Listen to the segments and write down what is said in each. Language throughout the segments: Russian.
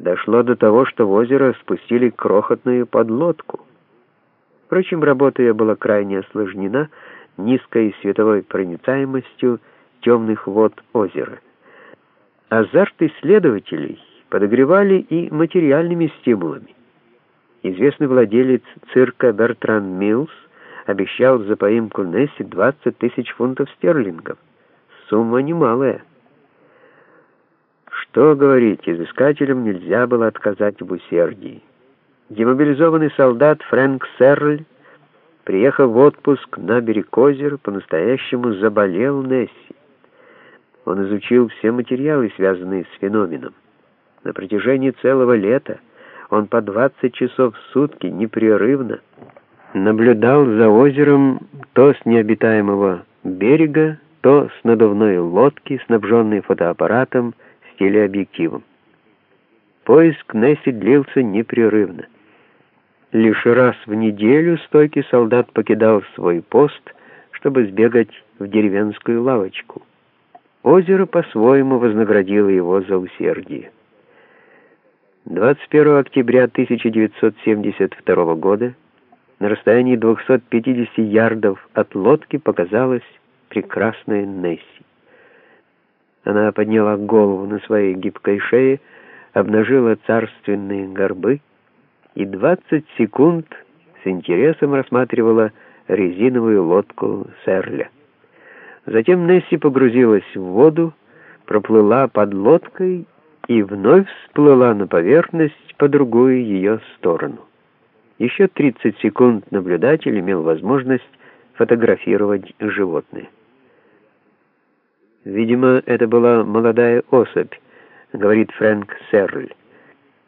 Дошло до того, что в озеро спустили крохотную подлодку. Впрочем, работа ее была крайне осложнена низкой световой проницаемостью темных вод озера. Азарт исследователей подогревали и материальными стимулами. Известный владелец цирка Бертран Милс обещал за поимку Несси 20 тысяч фунтов стерлингов. Сумма немалая. Что говорить, изыскателям нельзя было отказать в усердии. Демобилизованный солдат Фрэнк Серль, приехав в отпуск на берег озера, по-настоящему заболел Несси. Он изучил все материалы, связанные с феноменом. На протяжении целого лета он по 20 часов в сутки непрерывно наблюдал за озером то с необитаемого берега, то с надувной лодки, снабженной фотоаппаратом, телеобъективом. Поиск Несси длился непрерывно. Лишь раз в неделю стойкий солдат покидал свой пост, чтобы сбегать в деревенскую лавочку. Озеро по-своему вознаградило его за усердие. 21 октября 1972 года на расстоянии 250 ярдов от лодки показалась прекрасная Несси. Она подняла голову на своей гибкой шее, обнажила царственные горбы и 20 секунд с интересом рассматривала резиновую лодку Серля. Затем Несси погрузилась в воду, проплыла под лодкой и вновь всплыла на поверхность по другую ее сторону. Еще 30 секунд наблюдатель имел возможность фотографировать животное. Видимо, это была молодая особь, говорит Фрэнк Серль.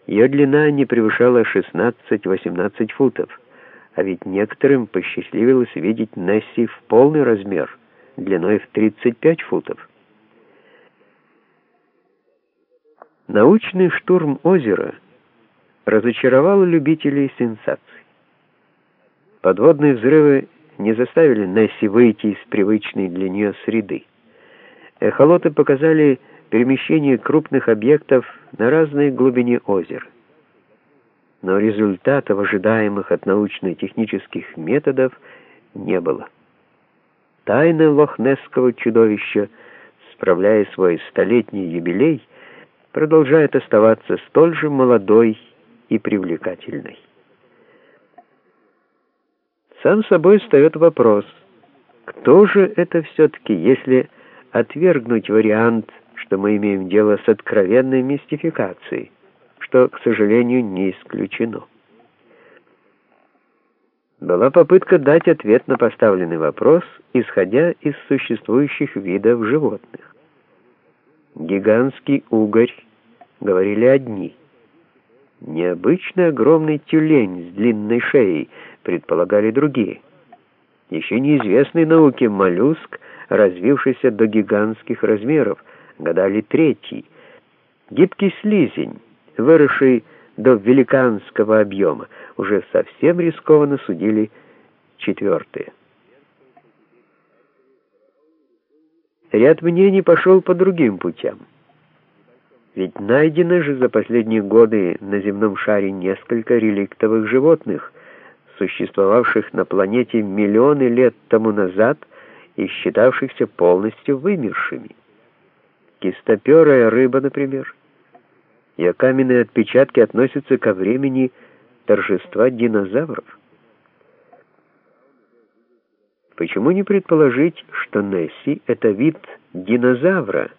Ее длина не превышала 16-18 футов, а ведь некоторым посчастливилось видеть Несси в полный размер, длиной в 35 футов. Научный штурм озера разочаровал любителей сенсаций. Подводные взрывы не заставили Несси выйти из привычной для нее среды. Эхолоты показали перемещение крупных объектов на разной глубине озера. Но результатов, ожидаемых от научно-технических методов, не было. Тайна лохнесского чудовища, справляя свой столетний юбилей, продолжает оставаться столь же молодой и привлекательной. Сам собой встает вопрос, кто же это все-таки, если отвергнуть вариант, что мы имеем дело с откровенной мистификацией, что, к сожалению, не исключено. Была попытка дать ответ на поставленный вопрос, исходя из существующих видов животных. Гигантский угорь, говорили одни. Необычный огромный тюлень с длинной шеей, предполагали другие. Еще неизвестный науке моллюск — развившийся до гигантских размеров, гадали третий. Гибкий слизень, выросший до великанского объема, уже совсем рискованно судили четвертые. Ряд мнений пошел по другим путям. Ведь найдено же за последние годы на земном шаре несколько реликтовых животных, существовавших на планете миллионы лет тому назад – и считавшихся полностью вымершими. Кистоперая рыба, например. Ее каменные отпечатки относятся ко времени торжества динозавров. Почему не предположить, что Несси — это вид динозавра,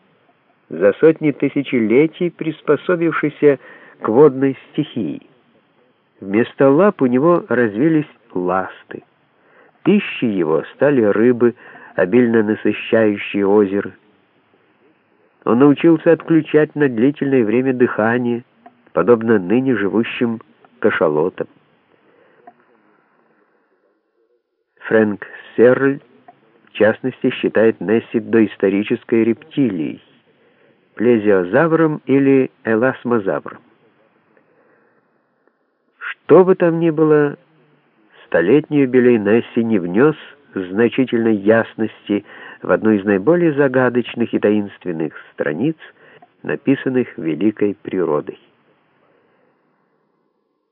за сотни тысячелетий приспособившийся к водной стихии? Вместо лап у него развились ласты. Пищей его стали рыбы, обильно насыщающие озеро. Он научился отключать на длительное время дыхание, подобно ныне живущим кашалотам. Фрэнк Серль, в частности, считает Несси доисторической рептилией, плезиозавром или эласмозавром. Что бы там ни было, столетний юбилей Несси не внес значительной ясности в одну из наиболее загадочных и таинственных страниц, написанных великой природой.